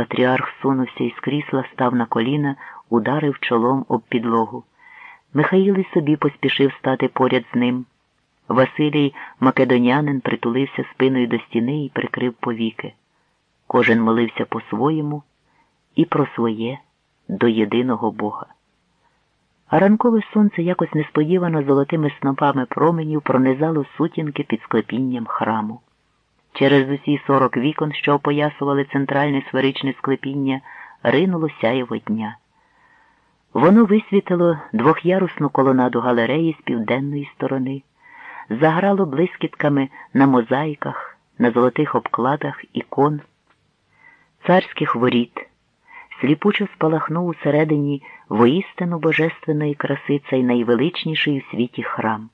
Патріарх сунувся із крісла, став на коліна, ударив чолом об підлогу. Михаїл і собі поспішив стати поряд з ним. Василій Македонянин притулився спиною до стіни і прикрив повіки. Кожен молився по-своєму і про своє до єдиного Бога. А ранкове сонце якось несподівано золотими снопами променів пронизало сутінки під склепінням храму. Через усі сорок вікон, що опоясували центральне сферичне склепіння, ринуло сяєво дня. Воно висвітило двохярусну колонаду галереї з південної сторони, заграло блискітками на мозаїках, на золотих обкладах ікон, царських воріт, сліпучо спалахнув усередині воістину божественної краси цей найвеличніший у світі храм.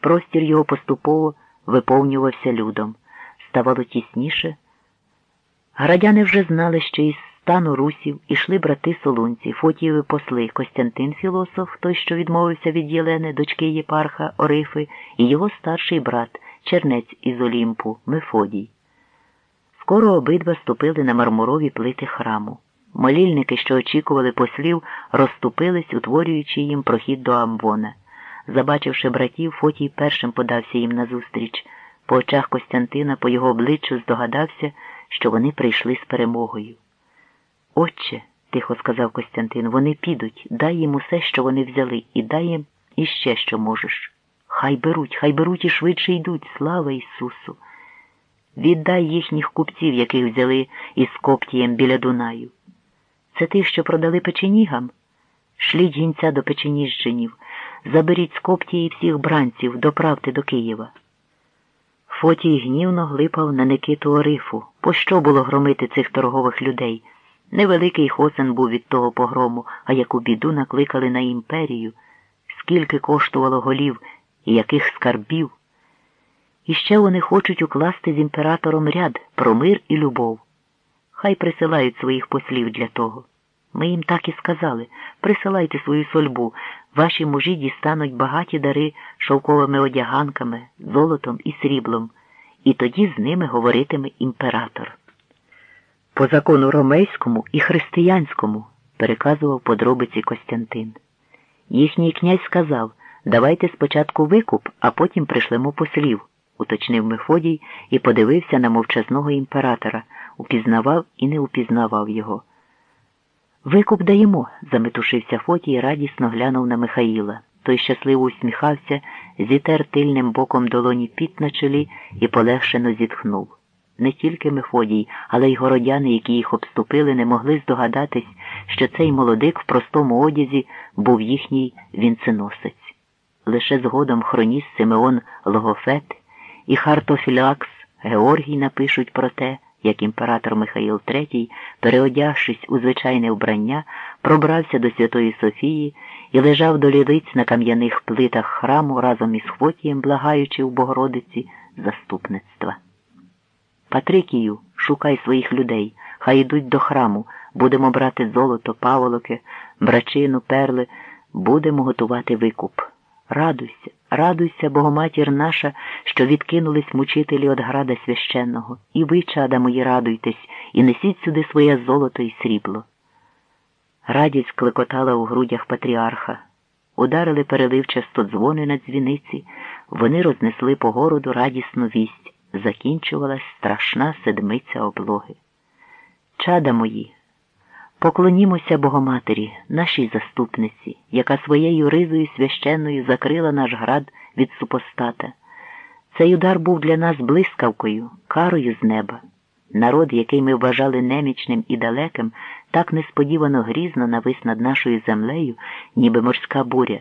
Простір його поступово виповнювався людом, ставало тісніше. Градяни вже знали, що із стану русів ішли брати солунці, фотієві посли Костянтин Філософ, той, що відмовився від Єлени, дочки єпарха Орифи, і його старший брат, чернець із Олімпу, Мефодій. Скоро обидва ступили на мармурові плити храму. Молільники, що очікували послів, розступились, утворюючи їм прохід до Амвона. Забачивши братів, Фотій першим подався їм назустріч. По очах Костянтина, по його обличчю здогадався, що вони прийшли з перемогою. Отче, тихо сказав Костянтин, вони підуть, дай їм усе, що вони взяли, і дай їм іще, що можеш. Хай беруть, хай беруть і швидше йдуть, слава Ісусу. Віддай їхніх купців, яких взяли із Коптієм біля Дунаю. Це тих, що продали печенігам? Шліть гінця до печеніжженів, заберіть з Коптії всіх бранців, доправте до Києва. Фотій гнівно глипав на Никиту Орифу. Пощо було громити цих торгових людей? Невеликий хосен був від того погрому, а яку біду накликали на імперію, скільки коштувало голів і яких скарбів. І ще вони хочуть укласти з імператором ряд про мир і любов. Хай присилають своїх послів для того. Ми їм так і сказали присилайте свою сольбу, ваші мужі дістануть багаті дари шовковими одяганками, золотом і сріблом, і тоді з ними говоритиме імператор. По закону ромейському і християнському, переказував подробиці Костянтин. Їхній князь сказав давайте спочатку викуп, а потім пришлемо послів, уточнив Мефодій і подивився на мовчазного імператора, упізнавав і не упізнавав його. Викуп даємо, заметушився Фотій і радісно глянув на Михаїла. Той щасливо усміхався, зітер тильним боком долоні піт на чолі і полегшено зітхнув. Не тільки Мефодій, але й городяни, які їх обступили, не могли здогадатись, що цей молодик в простому одязі був їхній вінценосець. Лише згодом хроніст Симеон Логофет і Хартофілакс Георгій напишуть про те, як імператор Михаїл III, переодягшись у звичайне вбрання, пробрався до Святої Софії і лежав до лілиць на кам'яних плитах храму разом із Хвотієм, благаючи у Богородиці заступництва. Патрикію, шукай своїх людей, хай йдуть до храму, будемо брати золото, паволоки, брачину, перли, будемо готувати викуп. Радуйся, радуйся, Богоматір наша, що відкинулись мучителі від града священного, і ви, чада мої, радуйтесь, і несіть сюди своє золото і срібло. Радість клекотала у грудях патріарха. Ударили переливчасто дзвони на дзвіниці, вони рознесли по городу радісну вість. Закінчувалась страшна седмиця облоги. Чада мої, поклонімося Богоматері, нашій заступниці, яка своєю ризою священною закрила наш град від супостата. Цей удар був для нас блискавкою, карою з неба. Народ, який ми вважали немічним і далеким, так несподівано грізно навис над нашою землею, ніби морська буря.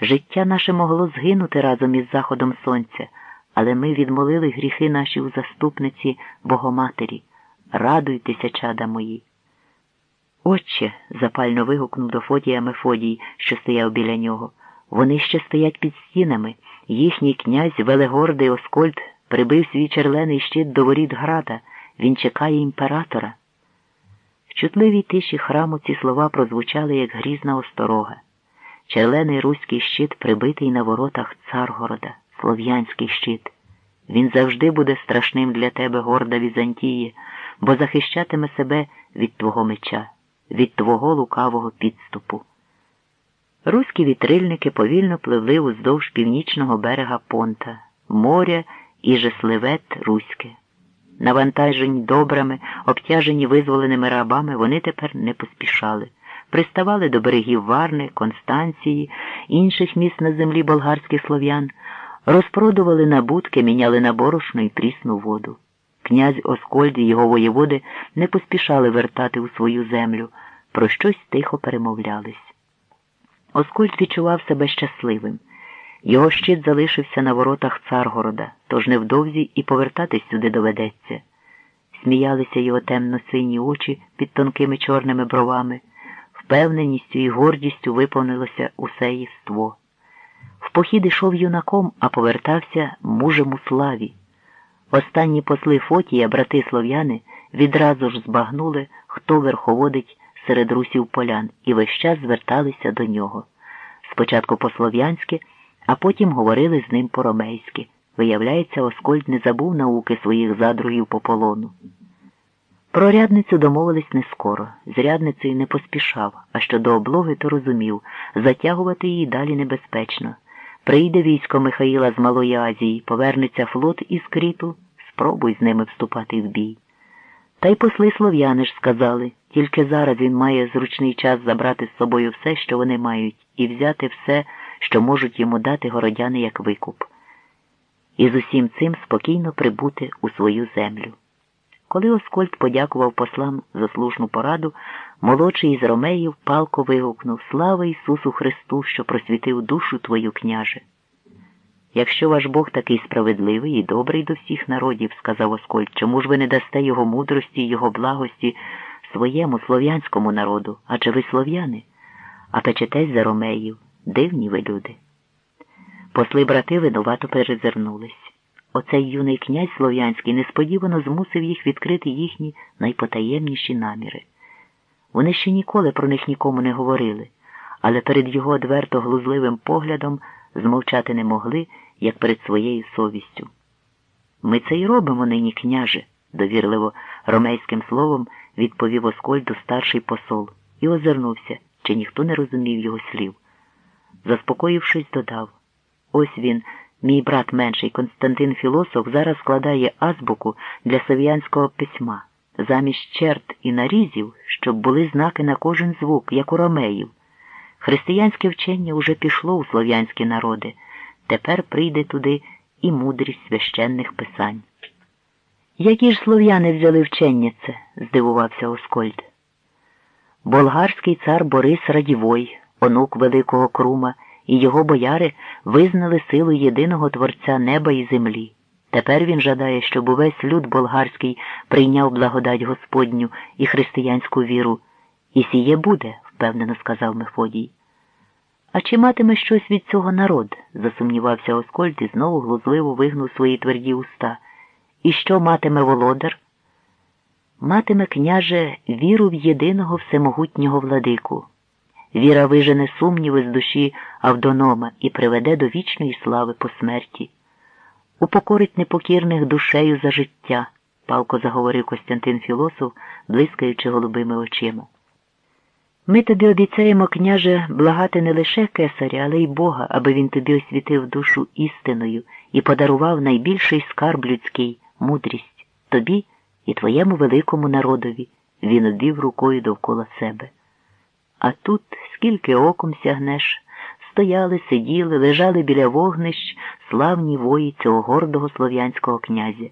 Життя наше могло згинути разом із заходом сонця, але ми відмолили гріхи наші у заступниці Богоматері. Радуйтеся, чада мої. Отче, запально вигукнув до Фотія Мефодій, що стояв біля нього. Вони ще стоять під стінами. Їхній князь Велегордий Оскольд прибив свій черлений щит до воріт града. Він чекає імператора. В чутливій тиші храму ці слова прозвучали, як грізна осторога. Черлений руський щит прибитий на воротах Царгорода, слов'янський щит. Він завжди буде страшним для тебе, горда Візантії, бо захищатиме себе від твого меча, від твого лукавого підступу. Руські вітрильники повільно пливли уздовж північного берега понта, моря і жесливет Руське. Навантажені добрами, обтяжені визволеними рабами, вони тепер не поспішали. Приставали до берегів Варни, Констанції, інших міст на землі болгарських слов'ян, розпродували набутки, міняли на борошно і прісну воду. Князь Оскольд і його воєводи не поспішали вертати у свою землю, про щось тихо перемовлялись. Оскольд відчував себе щасливим. Його щит залишився на воротах Царгорода, тож невдовзі і повертатись сюди доведеться. Сміялися його темно-сині очі під тонкими чорними бровами, впевненістю і гордістю виповнилося усе єство. В похід ішов юнаком, а повертався мужем у славі. Останні посли Фотія, брати слов'яни, відразу ж збагнули, хто верховодить серед русів полян, і весь час зверталися до нього. Спочатку по-слов'янськи, а потім говорили з ним по-ромейськи. Виявляється, Оскольд не забув науки своїх задругів по полону. Про рядницю домовились не скоро, з рядницею не поспішав, а щодо облоги, то розумів, затягувати її далі небезпечно. Прийде військо Михаїла з Малої Азії, повернеться флот із Кріту, спробуй з ними вступати в бій. Та й посли слов'яни ж сказали, тільки зараз він має зручний час забрати з собою все, що вони мають, і взяти все, що можуть йому дати городяни як викуп, і з усім цим спокійно прибути у свою землю. Коли Оскольд подякував послам за слушну пораду, молодший із Ромеїв палко вигукнув Слава Ісусу Христу, що просвітив душу твою, княже. Якщо ваш Бог такий справедливий і добрий до всіх народів, сказав Оскольд, чому ж ви не дасте його мудрості і його благості своєму слов'янському народу, адже ви слов'яни, а печетесь за ромеїв, дивні ви люди. Посли брати винувато перезирнулись. Оцей юний князь слов'янський несподівано змусив їх відкрити їхні найпотаємніші наміри. Вони ще ніколи про них нікому не говорили, але перед його одверто глузливим поглядом змовчати не могли, як перед своєю совістю. Ми це й робимо нині, княже, довірливо ромейським словом відповів Оскольду старший посол і озирнувся, чи ніхто не розумів його слів. Заспокоївшись, додав ось він. Мій брат менший Константин Філософ зараз складає азбуку для сов'янського письма, замість черт і нарізів, щоб були знаки на кожен звук, як у ромеїв. Християнське вчення уже пішло у слов'янські народи, тепер прийде туди і мудрість священних писань. Які ж слов'яни взяли вчення це? здивувався Оскольд. Болгарський цар Борис Радівой, онук Великого Крума і його бояри визнали силу єдиного Творця неба і землі. Тепер він жадає, щоб увесь люд болгарський прийняв благодать Господню і християнську віру. І сіє буде, впевнено сказав Мефодій. А чи матиме щось від цього народ? засумнівався Оскольд і знову глузливо вигнув свої тверді уста. І що матиме володар? Матиме княже віру в єдиного всемогутнього владику. Віра вижене сумніви з душі Авдонома і приведе до вічної слави по смерті. Упокорить непокірних душею за життя, палко заговорив Костянтин Філософ, блискаючи голубими очима. Ми тобі обіцяємо, княже, благати не лише кесаря, але й Бога, аби він тобі освітив душу істиною і подарував найбільший скарб людський мудрість тобі і твоєму великому народові. Він обвів рукою довкола себе. А тут, скільки оком сягнеш, стояли, сиділи, лежали біля вогнищ славні вої цього гордого слов'янського князя.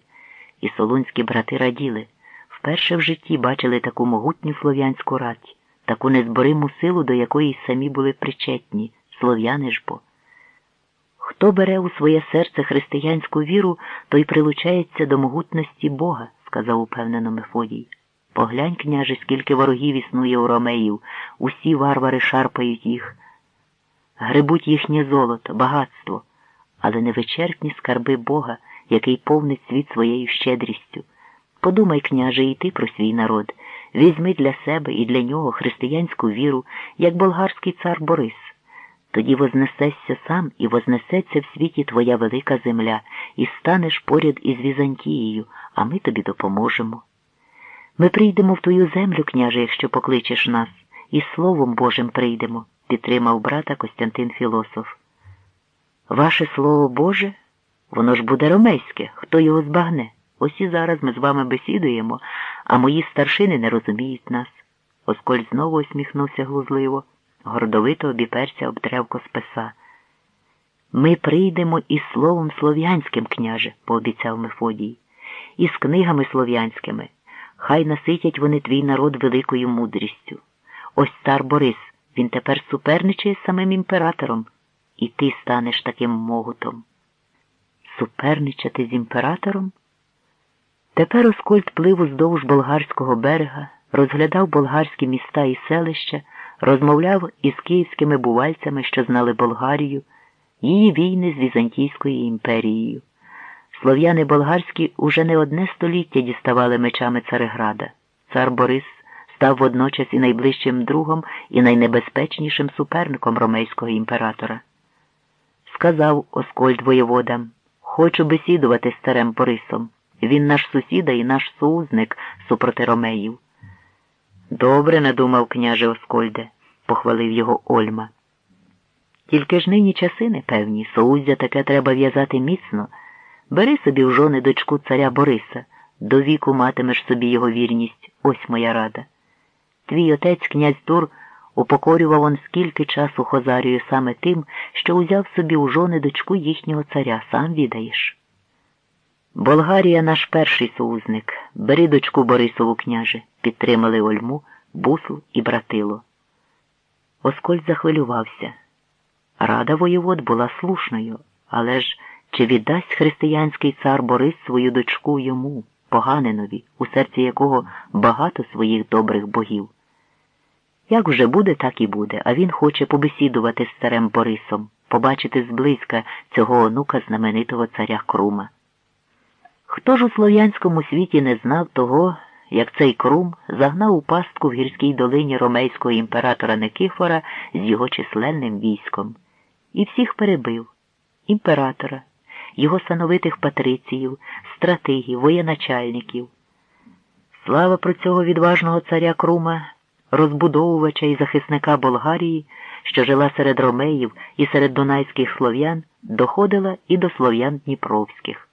І солунські брати раділи. Вперше в житті бачили таку могутню слов'янську рать, таку незбориму силу, до якої самі були причетні, слов'яни ж бо. Хто бере у своє серце християнську віру, той прилучається до могутності Бога, сказав упевнено Мефодій. Поглянь, княже, скільки ворогів існує у ромеїв, усі варвари шарпають їх, грибуть їхнє золото, багатство, але невичерпні скарби Бога, який повнить світ своєю щедрістю. Подумай, княже, і ти про свій народ. Візьми для себе і для нього християнську віру, як болгарський цар Борис. Тоді вознесешся сам і вознесеться в світі твоя велика земля, і станеш поряд із Візантією, а ми тобі допоможемо. Ми прийдемо в твою землю, княже, якщо покличеш нас, і Словом Божим прийдемо, підтримав брата Костянтин Філософ. Ваше слово Боже, воно ж буде ромейське, хто його збагне? Ось і зараз ми з вами бесідуємо, а мої старшини не розуміють нас. Осколь знову усміхнувся глузливо, гордовито обіперся об древко списа. Ми прийдемо із словом слов'янським, княже, пообіцяв Мефодій, і з книгами слов'янськими. Хай наситять вони твій народ великою мудрістю. Ось цар Борис, він тепер суперничає з самим імператором, і ти станеш таким могутом. Суперничати з імператором? Тепер Оскольд плив уздовж болгарського берега, розглядав болгарські міста і селища, розмовляв із київськими бувальцями, що знали Болгарію, її війни з Візантійською імперією. Слов'яни болгарські уже не одне століття діставали мечами Цареграда. Цар Борис став водночас і найближчим другом, і найнебезпечнішим суперником ромейського імператора. Сказав Оскольд воєводам, хочу бесідувати з царем Борисом. Він наш сусіда і наш союзник супроти ромеїв. Добре надумав княже Оскольде, похвалив його Ольма. Тільки ж нині часи непевні, соуздя таке треба в'язати міцно. Бери собі в жони дочку царя Бориса, до віку матимеш собі його вірність, ось моя рада. Твій отець, князь Тур, упокорював он скільки часу Хозарію саме тим, що узяв собі у жони дочку їхнього царя, сам відаєш. Болгарія наш перший союзник. Бери дочку Борисову, княже, підтримали Ольму, бусу і братило. Оскольд захвилювався. Рада воєвод була слушною, але ж чи віддасть християнський цар Борис свою дочку йому, поганенові, у серці якого багато своїх добрих богів? Як вже буде, так і буде, а він хоче побесідувати з царем Борисом, побачити зблизька цього онука знаменитого царя Крума. Хто ж у слов'янському світі не знав того, як цей Крум загнав у пастку в гірській долині ромейського імператора Никифора з його численним військом, і всіх перебив імператора, його сановитих патриціїв, стратегів, воєначальників. Слава про цього відважного царя Крума, розбудовувача і захисника Болгарії, що жила серед ромеїв і серед дунайських слов'ян, доходила і до слов'ян Дніпровських.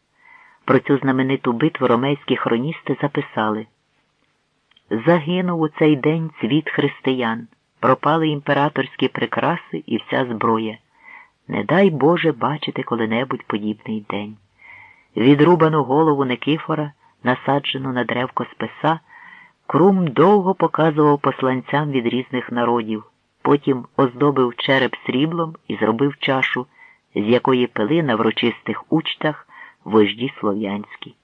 Про цю знамениту битву ромейські хроністи записали Загинув у цей день цвіт християн, пропали імператорські прикраси і вся зброя. Не дай Боже бачити коли-небудь подібний день. Відрубану голову Никифора, насаджену на древко списа, Крум довго показував посланцям від різних народів, потім оздобив череп сріблом і зробив чашу, з якої пили на врочистих учтах вожді слов'янські.